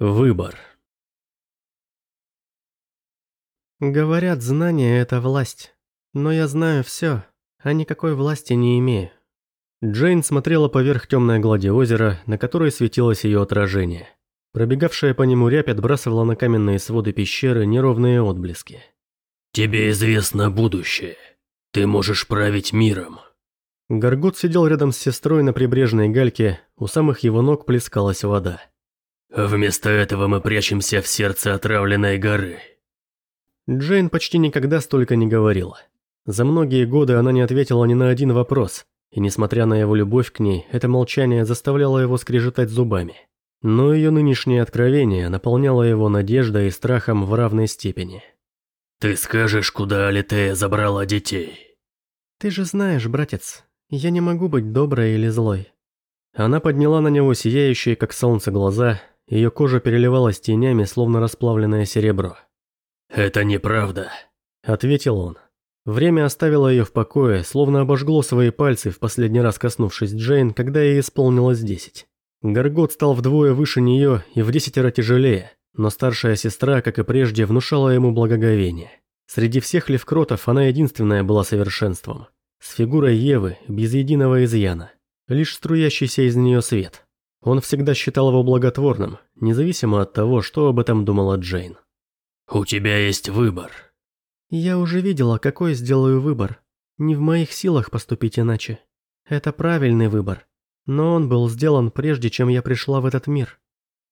Выбор. Говорят, знание – это власть. Но я знаю все, а никакой власти не имею. Джейн смотрела поверх темной глади озера, на которой светилось ее отражение. Пробегавшая по нему рябь отбрасывала на каменные своды пещеры неровные отблески. «Тебе известно будущее. Ты можешь править миром». Горгот сидел рядом с сестрой на прибрежной гальке, у самых его ног плескалась вода. Вместо этого мы прячемся в сердце отравленной горы. Джейн почти никогда столько не говорила. За многие годы она не ответила ни на один вопрос, и несмотря на его любовь к ней, это молчание заставляло его скрежетать зубами. Но ее нынешнее откровение наполняло его надеждой и страхом в равной степени. «Ты скажешь, куда Алитея забрала детей?» «Ты же знаешь, братец, я не могу быть доброй или злой». Она подняла на него сияющие, как солнце, глаза ее кожа переливалась тенями, словно расплавленное серебро. «Это неправда», — ответил он. Время оставило ее в покое, словно обожгло свои пальцы, в последний раз коснувшись Джейн, когда ей исполнилось десять. Горгот стал вдвое выше нее и в десятеро тяжелее, но старшая сестра, как и прежде, внушала ему благоговение. Среди всех левкротов она единственная была совершенством. С фигурой Евы, без единого изъяна. Лишь струящийся из нее свет. Он всегда считал его благотворным, независимо от того, что об этом думала Джейн. «У тебя есть выбор». «Я уже видела, какой сделаю выбор. Не в моих силах поступить иначе. Это правильный выбор. Но он был сделан прежде, чем я пришла в этот мир».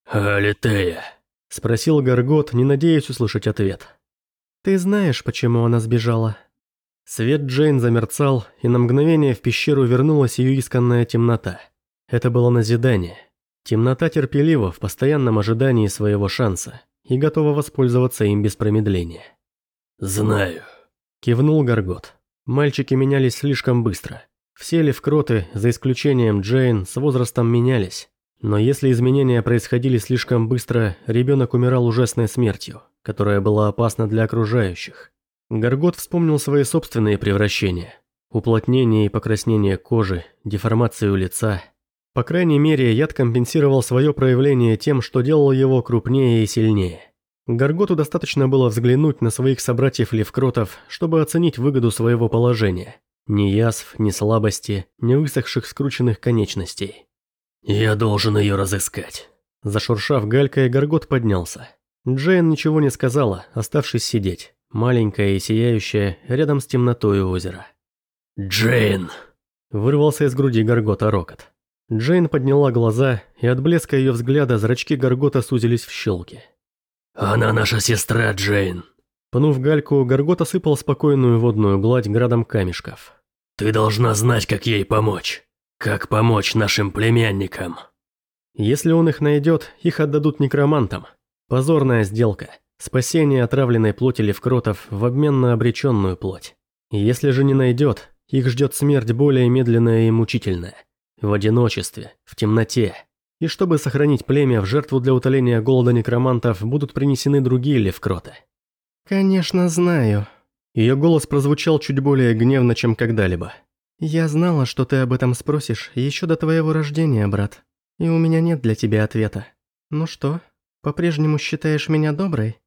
«Алитея», – спросил Гаргот, не надеясь услышать ответ. «Ты знаешь, почему она сбежала?» Свет Джейн замерцал, и на мгновение в пещеру вернулась ее исканная темнота – это было назидание. Темнота терпелива в постоянном ожидании своего шанса и готова воспользоваться им без промедления. «Знаю», – кивнул Гаргот. Мальчики менялись слишком быстро. Все левкроты, за исключением Джейн, с возрастом менялись. Но если изменения происходили слишком быстро, ребенок умирал ужасной смертью, которая была опасна для окружающих. Гаргот вспомнил свои собственные превращения. Уплотнение и покраснение кожи, деформацию лица – по крайней мере, яд компенсировал свое проявление тем, что делал его крупнее и сильнее. Гарготу достаточно было взглянуть на своих собратьев-левкротов, чтобы оценить выгоду своего положения. Ни язв, ни слабости, ни высохших скрученных конечностей. «Я должен ее разыскать». Зашуршав галькой, Гаргот поднялся. Джейн ничего не сказала, оставшись сидеть, маленькая и сияющая, рядом с темнотой озера. «Джейн!» Вырвался из груди Гаргота рокот. Джейн подняла глаза, и от блеска ее взгляда зрачки Гаргота сузились в щелки. «Она наша сестра, Джейн!» Пнув гальку, Гаргот осыпал спокойную водную гладь градом камешков. «Ты должна знать, как ей помочь. Как помочь нашим племянникам». Если он их найдет, их отдадут некромантам. Позорная сделка. Спасение отравленной плоти левкротов в обмен на обреченную плоть. Если же не найдет, их ждет смерть более медленная и мучительная. В одиночестве, в темноте. И чтобы сохранить племя, в жертву для утоления голода некромантов будут принесены другие левкроты. «Конечно знаю». Ее голос прозвучал чуть более гневно, чем когда-либо. «Я знала, что ты об этом спросишь еще до твоего рождения, брат. И у меня нет для тебя ответа. Ну что, по-прежнему считаешь меня доброй?»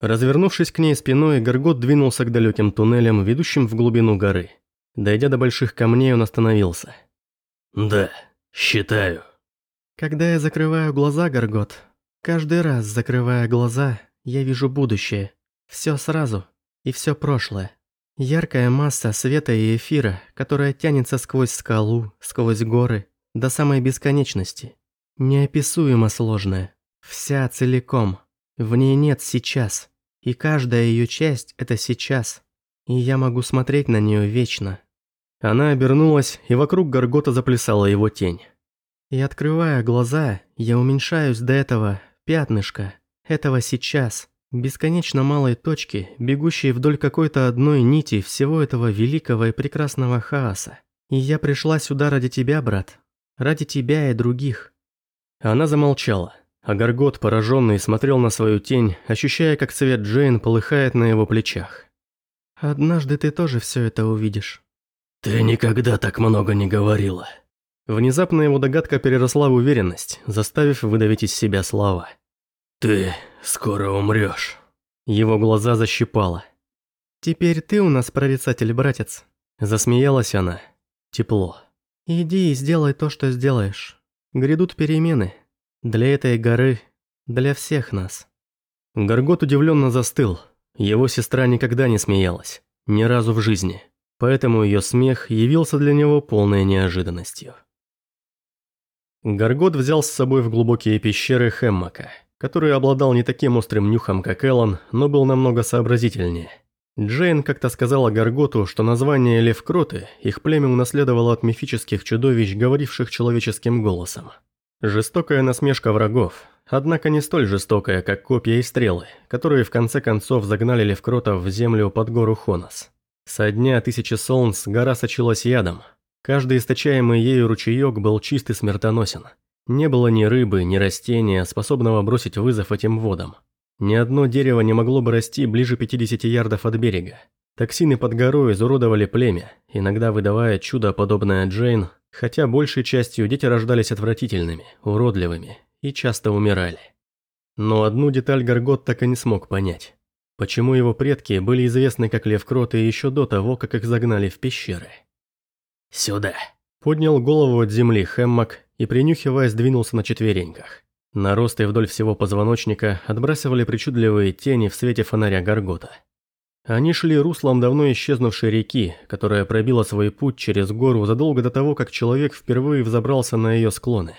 Развернувшись к ней спиной, Горгот двинулся к далеким туннелям, ведущим в глубину горы. Дойдя до больших камней, он остановился. «Да, считаю». Когда я закрываю глаза, Горгот, каждый раз закрывая глаза, я вижу будущее. Все сразу. И все прошлое. Яркая масса света и эфира, которая тянется сквозь скалу, сквозь горы, до самой бесконечности. Неописуемо сложная. Вся целиком. В ней нет сейчас. И каждая ее часть – это сейчас. И я могу смотреть на нее вечно. Она обернулась, и вокруг Гаргота заплясала его тень. И открывая глаза, я уменьшаюсь до этого пятнышка, этого сейчас, бесконечно малой точки, бегущей вдоль какой-то одной нити всего этого великого и прекрасного хаоса. И я пришла сюда ради тебя, брат. Ради тебя и других. Она замолчала, а Гаргот, пораженный, смотрел на свою тень, ощущая, как цвет Джейн полыхает на его плечах. «Однажды ты тоже все это увидишь». «Ты никогда так много не говорила». Внезапно его догадка переросла в уверенность, заставив выдавить из себя слова. Ты скоро умрешь. Его глаза защипало. «Теперь ты у нас прорицатель, братец». Засмеялась она. Тепло. «Иди и сделай то, что сделаешь. Грядут перемены. Для этой горы, для всех нас». Горгот удивленно застыл. Его сестра никогда не смеялась. Ни разу в жизни. Поэтому ее смех явился для него полной неожиданностью. Горгот взял с собой в глубокие пещеры Хэммака, который обладал не таким острым нюхом, как Эллен, но был намного сообразительнее. Джейн как-то сказала Горготу, что название Левкроты их племя унаследовало от мифических чудовищ, говоривших человеческим голосом. Жестокая насмешка врагов, однако не столь жестокая, как копья и стрелы, которые в конце концов загнали Левкротов в землю под гору Хонос. Со дня тысячи солнц гора сочилась ядом. Каждый источаемый ею ручеек был чист и смертоносен. Не было ни рыбы, ни растения, способного бросить вызов этим водам. Ни одно дерево не могло бы расти ближе 50 ярдов от берега. Токсины под горой изуродовали племя, иногда выдавая чудо, подобное Джейн, хотя большей частью дети рождались отвратительными, уродливыми и часто умирали. Но одну деталь Горгот так и не смог понять. Почему его предки были известны как Левкроты еще до того, как их загнали в пещеры? «Сюда!» Поднял голову от земли Хэммок и, принюхиваясь, двинулся на четвереньках. Наросты вдоль всего позвоночника отбрасывали причудливые тени в свете фонаря Гаргота. Они шли руслом давно исчезнувшей реки, которая пробила свой путь через гору задолго до того, как человек впервые взобрался на ее склоны.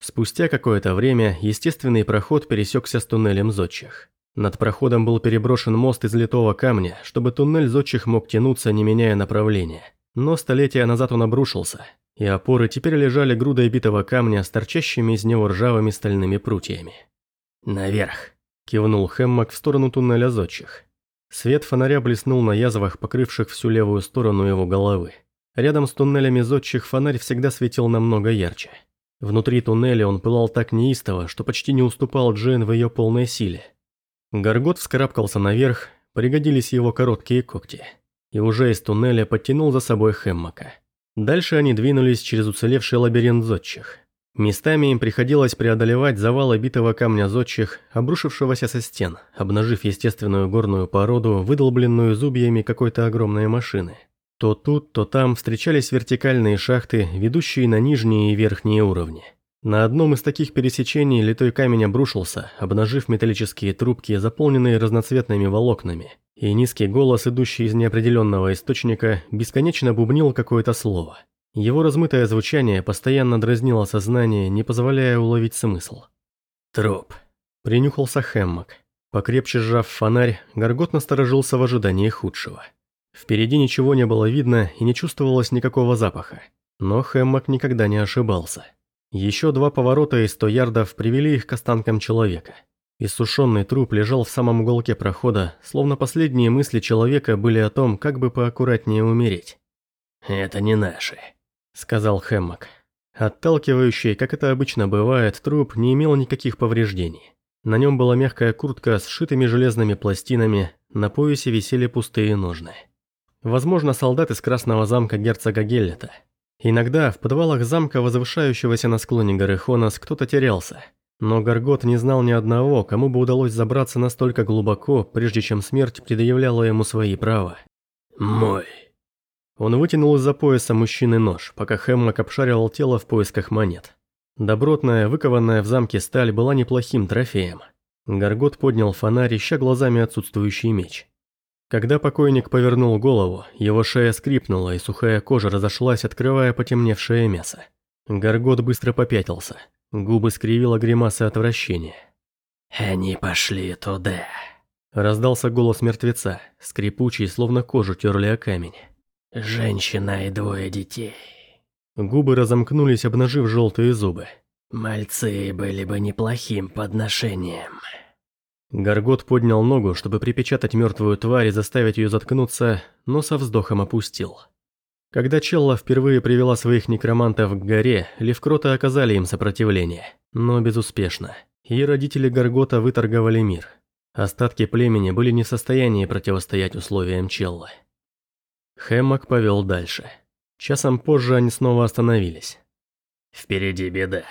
Спустя какое-то время естественный проход пересекся с туннелем зодчих. Над проходом был переброшен мост из литого камня, чтобы туннель зодчих мог тянуться, не меняя направления. Но столетия назад он обрушился, и опоры теперь лежали грудой битого камня с торчащими из него ржавыми стальными прутьями. «Наверх!» – кивнул Хэммок в сторону туннеля зодчих. Свет фонаря блеснул на язвах, покрывших всю левую сторону его головы. Рядом с туннелями зодчих фонарь всегда светил намного ярче. Внутри туннеля он пылал так неистово, что почти не уступал Джейн в ее полной силе. Горгот вскарабкался наверх, пригодились его короткие когти. И уже из туннеля подтянул за собой Хэммока. Дальше они двинулись через уцелевший лабиринт зодчих. Местами им приходилось преодолевать завалы битого камня зодчих, обрушившегося со стен, обнажив естественную горную породу, выдолбленную зубьями какой-то огромной машины. То тут, то там встречались вертикальные шахты, ведущие на нижние и верхние уровни. На одном из таких пересечений литой камень обрушился, обнажив металлические трубки, заполненные разноцветными волокнами, и низкий голос, идущий из неопределенного источника, бесконечно бубнил какое-то слово. Его размытое звучание постоянно дразнило сознание, не позволяя уловить смысл. «Труп», — принюхался Хэммок. Покрепче сжав фонарь, Горгот насторожился в ожидании худшего. Впереди ничего не было видно и не чувствовалось никакого запаха. Но Хэммок никогда не ошибался. Еще два поворота и сто ярдов привели их к останкам человека — Иссушенный труп лежал в самом уголке прохода, словно последние мысли человека были о том, как бы поаккуратнее умереть. «Это не наши», — сказал Хэммок. Отталкивающий, как это обычно бывает, труп не имел никаких повреждений. На нем была мягкая куртка с сшитыми железными пластинами, на поясе висели пустые ножны. Возможно, солдат из Красного замка герцога Геллета. Иногда в подвалах замка, возвышающегося на склоне горы Хонос, кто-то терялся – но Гаргот не знал ни одного, кому бы удалось забраться настолько глубоко, прежде чем смерть предъявляла ему свои права. «Мой». Он вытянул из-за пояса мужчины нож, пока Хэммок обшаривал тело в поисках монет. Добротная, выкованная в замке сталь была неплохим трофеем. Гаргот поднял фонарь, ища глазами отсутствующий меч. Когда покойник повернул голову, его шея скрипнула, и сухая кожа разошлась, открывая потемневшее мясо. Гаргот быстро попятился – Губы скривила гримаса отвращения. «Они пошли туда», — раздался голос мертвеца, скрипучий, словно кожу терли о камень. «Женщина и двое детей». Губы разомкнулись, обнажив желтые зубы. «Мальцы были бы неплохим подношением». Горгот поднял ногу, чтобы припечатать мертвую тварь и заставить ее заткнуться, но со вздохом опустил. Когда Челла впервые привела своих некромантов к горе, Левкроты оказали им сопротивление, но безуспешно. И родители Гаргота выторговали мир. Остатки племени были не в состоянии противостоять условиям Челлы. Хэммок повел дальше. Часом позже они снова остановились. «Впереди беда».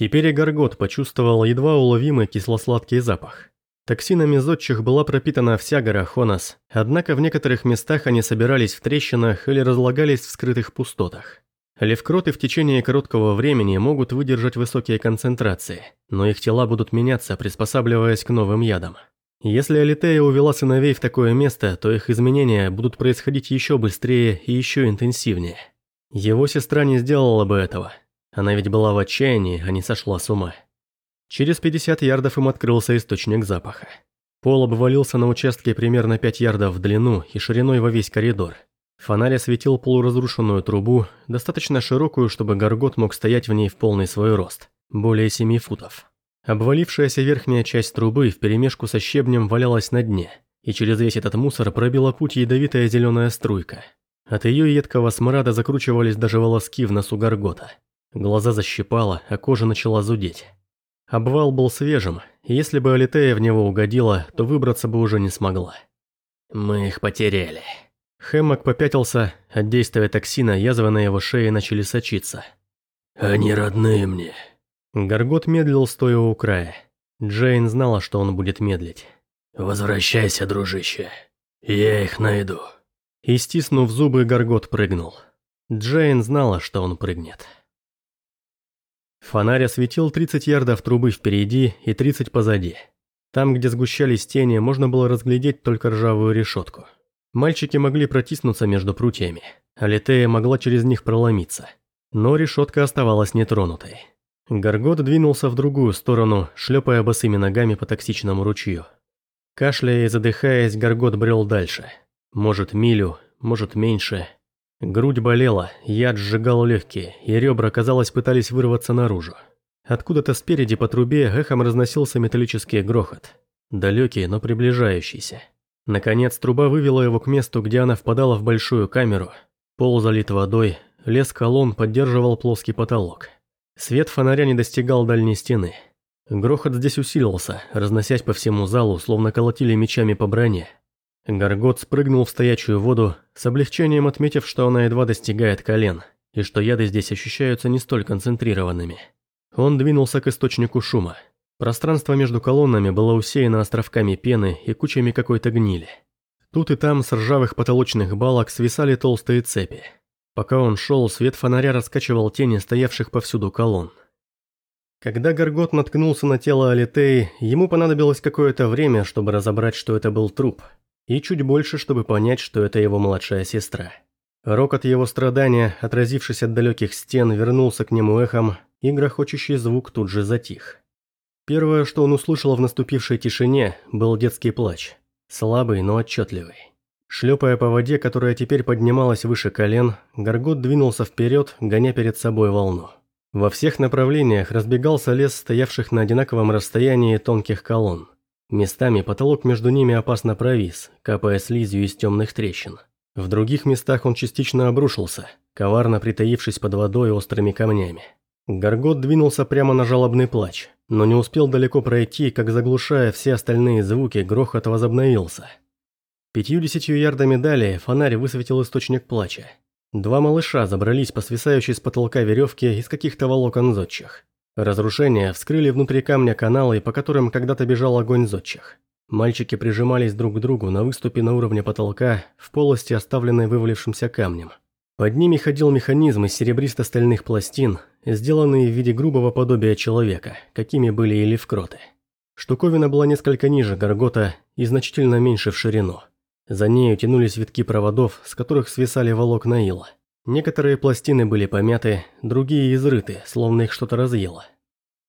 Теперь и Гаргот почувствовал едва уловимый кисло-сладкий запах. Токсинами зодчих была пропитана вся гора Хонос, однако в некоторых местах они собирались в трещинах или разлагались в скрытых пустотах. Левкроты в течение короткого времени могут выдержать высокие концентрации, но их тела будут меняться, приспосабливаясь к новым ядам. Если Алитея увела сыновей в такое место, то их изменения будут происходить еще быстрее и еще интенсивнее. Его сестра не сделала бы этого. Она ведь была в отчаянии, а не сошла с ума. Через 50 ярдов им открылся источник запаха. Пол обвалился на участке примерно 5 ярдов в длину и шириной во весь коридор. Фонарь осветил полуразрушенную трубу, достаточно широкую, чтобы Гаргот мог стоять в ней в полный свой рост, более 7 футов. Обвалившаяся верхняя часть трубы вперемешку со щебнем валялась на дне, и через весь этот мусор пробила путь ядовитая зеленая струйка. От ее едкого смрада закручивались даже волоски в носу горгота. Глаза защипало, а кожа начала зудеть. Обвал был свежим, и если бы Алитея в него угодила, то выбраться бы уже не смогла. «Мы их потеряли». Хэммок попятился, от действия токсина язвы на его шее начали сочиться. «Они родные мне», Гаргот медлил, стоя у края. Джейн знала, что он будет медлить. «Возвращайся, дружище. Я их найду». И стиснув зубы, Гаргот прыгнул. Джейн знала, что он прыгнет. Фонарь осветил 30 ярдов трубы впереди и 30 позади. Там, где сгущались тени, можно было разглядеть только ржавую решетку. Мальчики могли протиснуться между прутьями, а Литея могла через них проломиться. Но решетка оставалась нетронутой. Гаргот двинулся в другую сторону, шлепая босыми ногами по токсичному ручью. Кашляя и задыхаясь, Гаргот брел дальше. Может, милю, может, меньше. Грудь болела, яд сжигал легкие, и ребра, казалось, пытались вырваться наружу. Откуда-то спереди по трубе эхом разносился металлический грохот. Далекий, но приближающийся. Наконец, труба вывела его к месту, где она впадала в большую камеру. Пол залит водой, лес колонн поддерживал плоский потолок. Свет фонаря не достигал дальней стены. Грохот здесь усилился, разносясь по всему залу, словно колотили мечами по броне. Гаргот спрыгнул в стоячую воду, с облегчением отметив, что она едва достигает колен, и что яды здесь ощущаются не столь концентрированными. Он двинулся к источнику шума. Пространство между колоннами было усеяно островками пены и кучами какой-то гнили. Тут и там с ржавых потолочных балок свисали толстые цепи. Пока он шел, свет фонаря раскачивал тени стоявших повсюду колонн. Когда Гаргот наткнулся на тело Алитеи, ему понадобилось какое-то время, чтобы разобрать, что это был труп, и чуть больше, чтобы понять, что это его младшая сестра. Рокот его страдания, отразившись от далеких стен, вернулся к нему эхом, и грохочущий звук тут же затих. Первое, что он услышал в наступившей тишине, был детский плач, слабый, но отчетливый. Шлепая по воде, которая теперь поднималась выше колен, Гаргот двинулся вперед, гоня перед собой волну. Во всех направлениях разбегался лес стоявших на одинаковом расстоянии тонких колонн. Местами потолок между ними опасно провис, капая слизью из темных трещин. В других местах он частично обрушился, коварно притаившись под водой острыми камнями. Гаргот двинулся прямо на жалобный плач, но не успел далеко пройти, как заглушая все остальные звуки, грохот возобновился – Пятью-десятью ярдами далее фонарь высветил источник плача. Два малыша забрались по свисающей с потолка веревке из каких-то волокон зодчих. Разрушения вскрыли внутри камня каналы, по которым когда-то бежал огонь зодчих. Мальчики прижимались друг к другу на выступе на уровне потолка, в полости, оставленной вывалившимся камнем. Под ними ходил механизм из серебристо-стальных пластин, сделанный в виде грубого подобия человека, какими были и левкроты. Штуковина была несколько ниже горгота и значительно меньше в ширину. За нею тянулись витки проводов, с которых свисали волокна ила. Некоторые пластины были помяты, другие изрыты, словно их что-то разъело.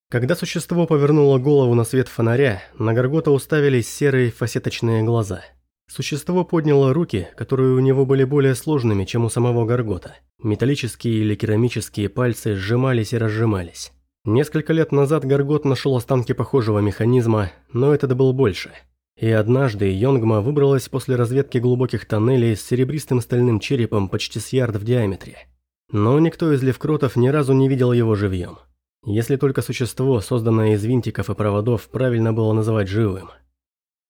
Когда существо повернуло голову на свет фонаря, на Горгота уставились серые фасеточные глаза. Существо подняло руки, которые у него были более сложными, чем у самого Горгота. Металлические или керамические пальцы сжимались и разжимались. Несколько лет назад Горгот нашел останки похожего механизма, но этот был больше – и однажды Йонгма выбралась после разведки глубоких тоннелей с серебристым стальным черепом почти с ярд в диаметре. Но никто из левкротов ни разу не видел его живьем. Если только существо, созданное из винтиков и проводов, правильно было называть живым.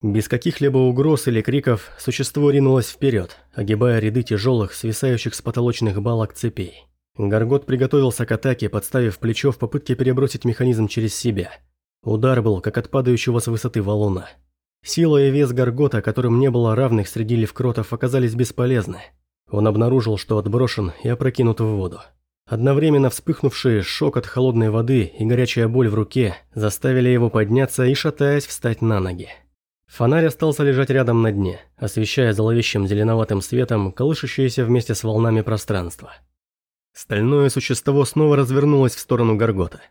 Без каких-либо угроз или криков, существо ринулось вперед, огибая ряды тяжелых, свисающих с потолочных балок цепей. Гаргот приготовился к атаке, подставив плечо в попытке перебросить механизм через себя. Удар был, как от падающего с высоты валуна. Сила и вес Гаргота, которым не было равных среди левкротов, оказались бесполезны. Он обнаружил, что отброшен и опрокинут в воду. Одновременно вспыхнувшие шок от холодной воды и горячая боль в руке заставили его подняться и, шатаясь, встать на ноги. Фонарь остался лежать рядом на дне, освещая зловещим зеленоватым светом колышущееся вместе с волнами пространство. Стальное существо снова развернулось в сторону Гаргота.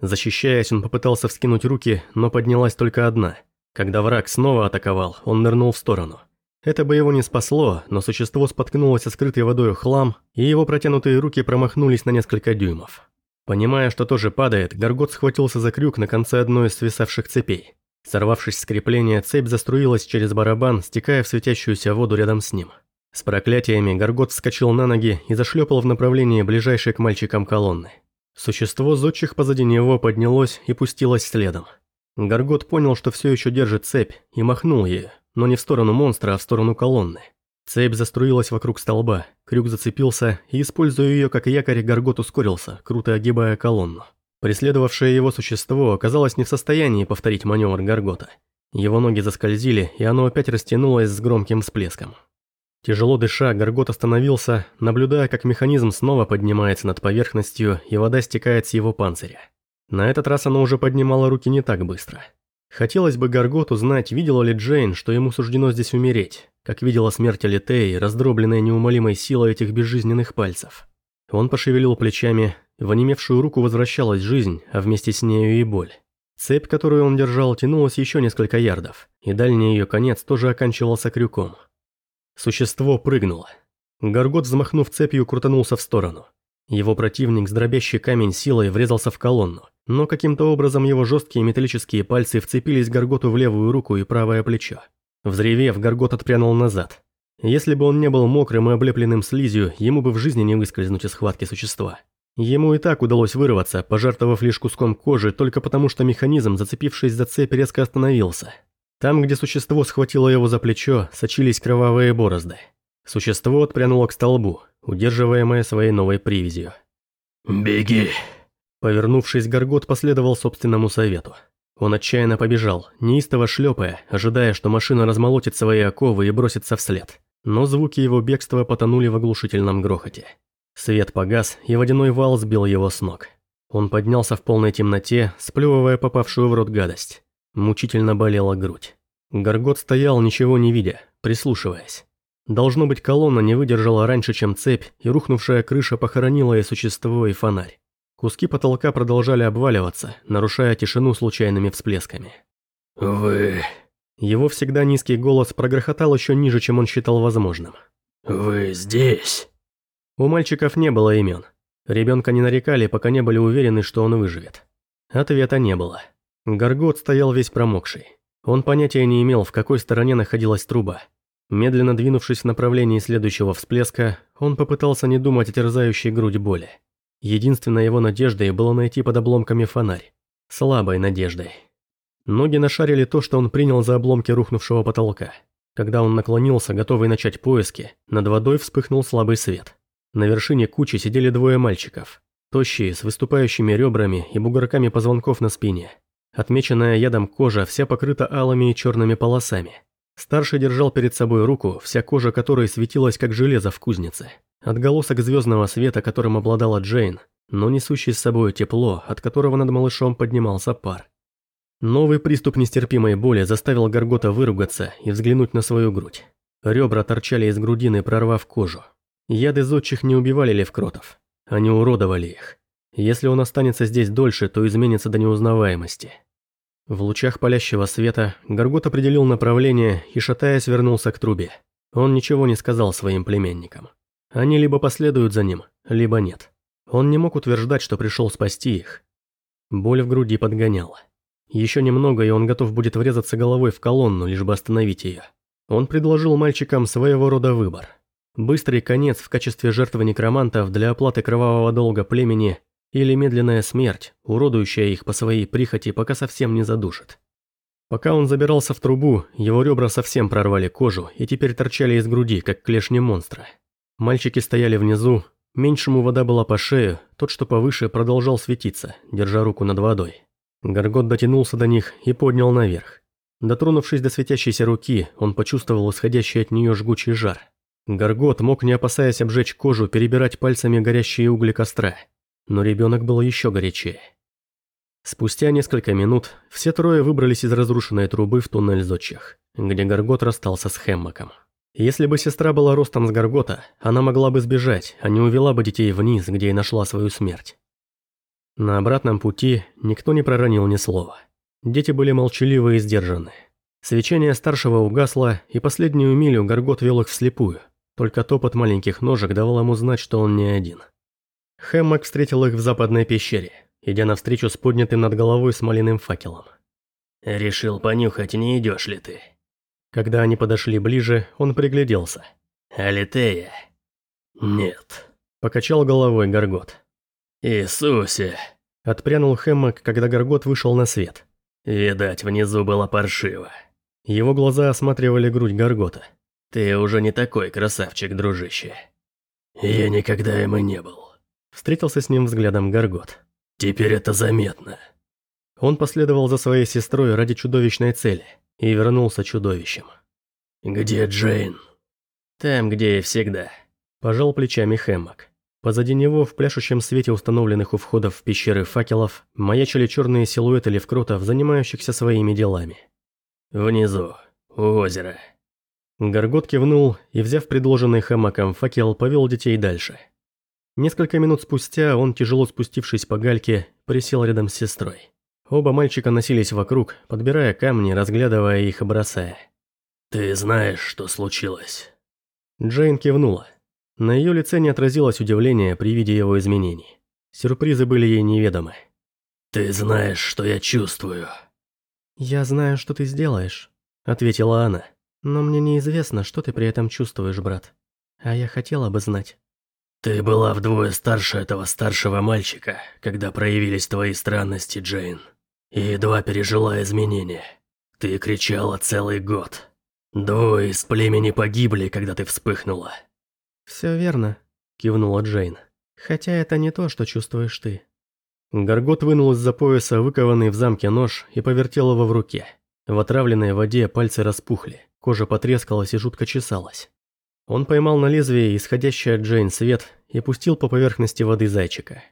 Защищаясь, он попытался вскинуть руки, но поднялась только одна. Когда враг снова атаковал, он нырнул в сторону. Это бы его не спасло, но существо споткнулось о скрытый водой хлам, и его протянутые руки промахнулись на несколько дюймов. Понимая, что тоже падает, Гаргот схватился за крюк на конце одной из свисавших цепей. Сорвавшись с крепления, цепь заструилась через барабан, стекая в светящуюся воду рядом с ним. С проклятиями Гаргот вскочил на ноги и зашлепал в направлении ближайшей к мальчикам колонны. Существо зодчих позади него поднялось и пустилось следом. Гаргот понял, что все еще держит цепь, и махнул ею но не в сторону монстра, а в сторону колонны. Цепь заструилась вокруг столба, крюк зацепился, и, используя ее как якорь, Гаргот ускорился, круто огибая колонну. Преследовавшее его существо оказалось не в состоянии повторить маневр Гаргота. Его ноги заскользили, и оно опять растянулось с громким всплеском. Тяжело дыша, Гаргот остановился, наблюдая, как механизм снова поднимается над поверхностью, и вода стекает с его панциря. На этот раз оно уже поднимало руки не так быстро. Хотелось бы Гаргот узнать, видела ли Джейн, что ему суждено здесь умереть, как видела смерть Алитеи, раздробленная неумолимой силой этих безжизненных пальцев. Он пошевелил плечами, в онемевшую руку возвращалась жизнь, а вместе с нею и боль. Цепь, которую он держал, тянулась еще несколько ярдов, и дальний ее конец тоже оканчивался крюком. Существо прыгнуло. Гаргот, взмахнув цепью, крутанулся в сторону. Его противник с дробящий камень силой врезался в колонну, но каким-то образом его жесткие металлические пальцы вцепились Гарготу в левую руку и правое плечо. Взревев, Гаргот отпрянул назад. Если бы он не был мокрым и облепленным слизью, ему бы в жизни не выскользнуть из схватки существа. Ему и так удалось вырваться, пожертвовав лишь куском кожи, только потому что механизм, зацепившись за цепь, резко остановился. Там, где существо схватило его за плечо, сочились кровавые борозды. Существо отпрянуло к столбу, удерживаемое своей новой привязью. «Беги!» Повернувшись, Гаргот последовал собственному совету. Он отчаянно побежал, неистово шлепая, ожидая, что машина размолотит свои оковы и бросится вслед. Но звуки его бегства потонули в оглушительном грохоте. Свет погас, и водяной вал сбил его с ног. Он поднялся в полной темноте, сплевывая попавшую в рот гадость. Мучительно болела грудь. Гаргот стоял, ничего не видя, прислушиваясь. Должно быть, колонна не выдержала раньше, чем цепь, и рухнувшая крыша похоронила и существо, и фонарь. Куски потолка продолжали обваливаться, нарушая тишину случайными всплесками. «Вы...» Его всегда низкий голос прогрохотал еще ниже, чем он считал возможным. «Вы здесь?» У мальчиков не было имен. Ребенка не нарекали, пока не были уверены, что он выживет. Ответа не было. Гаргот стоял весь промокший. Он понятия не имел, в какой стороне находилась труба. Медленно двинувшись в направлении следующего всплеска, он попытался не думать о терзающей грудь боли. Единственной его надеждой было найти под обломками фонарь. Слабой надеждой. Ноги нашарили то, что он принял за обломки рухнувшего потолка. Когда он наклонился, готовый начать поиски, над водой вспыхнул слабый свет. На вершине кучи сидели двое мальчиков. Тощие, с выступающими ребрами и бугорками позвонков на спине. Отмеченная ядом кожа вся покрыта алыми и черными полосами. Старший держал перед собой руку, вся кожа которой светилась как железо в кузнице. Отголосок звездного света, которым обладала Джейн, но несущий с собой тепло, от которого над малышом поднимался пар. Новый приступ нестерпимой боли заставил Гаргота выругаться и взглянуть на свою грудь. Ребра торчали из грудины, прорвав кожу. Яды зодчих не убивали левкротов. Они уродовали их. Если он останется здесь дольше, то изменится до неузнаваемости. В лучах палящего света Гаргот определил направление и, шатаясь, вернулся к трубе. Он ничего не сказал своим племенникам. Они либо последуют за ним, либо нет. Он не мог утверждать, что пришел спасти их. Боль в груди подгоняла. Еще немного, и он готов будет врезаться головой в колонну, лишь бы остановить ее. Он предложил мальчикам своего рода выбор. Быстрый конец в качестве жертвы некромантов для оплаты кровавого долга племени или медленная смерть, уродующая их по своей прихоти, пока совсем не задушит. Пока он забирался в трубу, его ребра совсем прорвали кожу и теперь торчали из груди, как клешни монстра. Мальчики стояли внизу, Меньшему вода была по шею, тот, что повыше, продолжал светиться, держа руку над водой. Гаргот дотянулся до них и поднял наверх. Дотронувшись до светящейся руки, он почувствовал исходящий от нее жгучий жар. Гаргот мог, не опасаясь обжечь кожу, перебирать пальцами горящие угли костра. Но ребенок был еще горячее. Спустя несколько минут все трое выбрались из разрушенной трубы в туннель зодчих, где Гаргот расстался с Хэммоком. Если бы сестра была ростом с Гаргота, она могла бы сбежать, а не увела бы детей вниз, где и нашла свою смерть. На обратном пути никто не проронил ни слова. Дети были молчаливы и сдержаны. Свечение старшего угасло, и последнюю милю Гаргот вел их вслепую. Только топот маленьких ножек давал ему знать, что он не один. Хэммок встретил их в западной пещере, идя навстречу с поднятым над головой смоляным факелом. «Решил понюхать, не идешь ли ты?» Когда они подошли ближе, он пригляделся. «Алитея?» «Нет», – покачал головой Гаргот. «Иисусе!» – отпрянул Хэммок, когда Гаргот вышел на свет. «Видать, внизу было паршиво». Его глаза осматривали грудь Гаргота. «Ты уже не такой красавчик, дружище». «Я никогда им и не был». Встретился с ним взглядом Гаргот. «Теперь это заметно». Он последовал за своей сестрой ради чудовищной цели и вернулся чудовищем. «Где Джейн?» «Там, где и всегда», – пожал плечами Хэммок. Позади него, в пляшущем свете установленных у входов в пещеры факелов, маячили черные силуэты левкротов, занимающихся своими делами. «Внизу, у озера». Горгот кивнул и, взяв предложенный Хэммоком факел, повел детей дальше. Несколько минут спустя он, тяжело спустившись по гальке, присел рядом с сестрой. Оба мальчика носились вокруг, подбирая камни, разглядывая их и бросая. «Ты знаешь, что случилось?» Джейн кивнула. На ее лице не отразилось удивление при виде его изменений. Сюрпризы были ей неведомы. «Ты знаешь, что я чувствую». «Я знаю, что ты сделаешь», — ответила она. «Но мне неизвестно, что ты при этом чувствуешь, брат. А я хотела бы знать». «Ты была вдвое старше этого старшего мальчика, когда проявились твои странности, Джейн. И едва пережила изменения. Ты кричала целый год. Двое из племени погибли, когда ты вспыхнула». «Все верно», – кивнула Джейн. «Хотя это не то, что чувствуешь ты». Горгот вынул из-за пояса выкованный в замке нож и повертел его в руке. В отравленной воде пальцы распухли, кожа потрескалась и жутко чесалась. Он поймал на лезвие исходящий от Джейн свет и пустил по поверхности воды зайчика.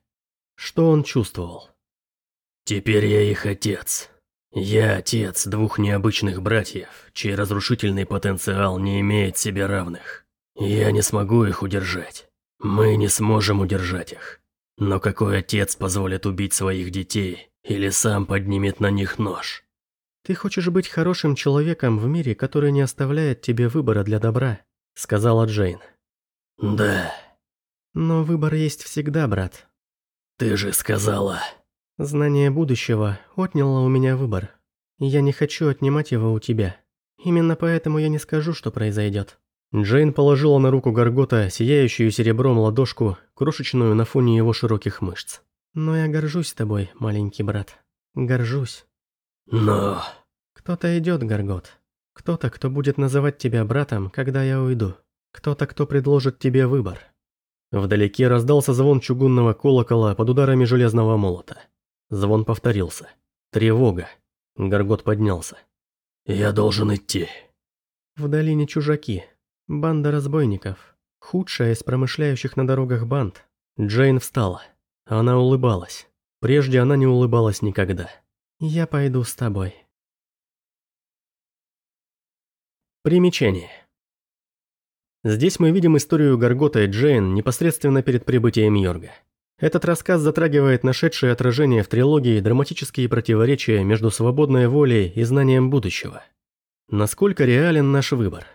Что он чувствовал? «Теперь я их отец. Я отец двух необычных братьев, чей разрушительный потенциал не имеет себе равных. Я не смогу их удержать. Мы не сможем удержать их. Но какой отец позволит убить своих детей или сам поднимет на них нож?» «Ты хочешь быть хорошим человеком в мире, который не оставляет тебе выбора для добра», сказала Джейн. «Да». «Но выбор есть всегда, брат». «Ты же сказала...» «Знание будущего отняло у меня выбор. Я не хочу отнимать его у тебя. Именно поэтому я не скажу, что произойдет». Джейн положила на руку Гаргота сияющую серебром ладошку, крошечную на фоне его широких мышц. «Но я горжусь тобой, маленький брат. Горжусь». «Но...» «Кто-то идет, Гаргот. Кто-то, кто будет называть тебя братом, когда я уйду. Кто-то, кто предложит тебе выбор. Вдалеке раздался звон чугунного колокола под ударами железного молота. Звон повторился. Тревога. Горгот поднялся. «Я должен идти». В долине чужаки. Банда разбойников. Худшая из промышляющих на дорогах банд. Джейн встала. Она улыбалась. Прежде она не улыбалась никогда. «Я пойду с тобой». Примечание. Здесь мы видим историю Гаргота и Джейн непосредственно перед прибытием Йорга. Этот рассказ затрагивает нашедшее отражение в трилогии драматические противоречия между свободной волей и знанием будущего. Насколько реален наш выбор?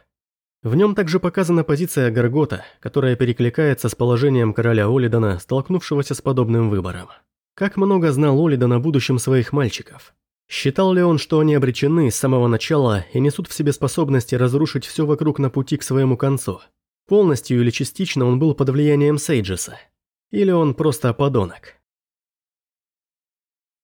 В нем также показана позиция Гаргота, которая перекликается с положением короля Олидона, столкнувшегося с подобным выбором. Как много знал Олидан о будущем своих мальчиков? Считал ли он, что они обречены с самого начала и несут в себе способности разрушить все вокруг на пути к своему концу? Полностью или частично он был под влиянием Сейджеса? Или он просто подонок?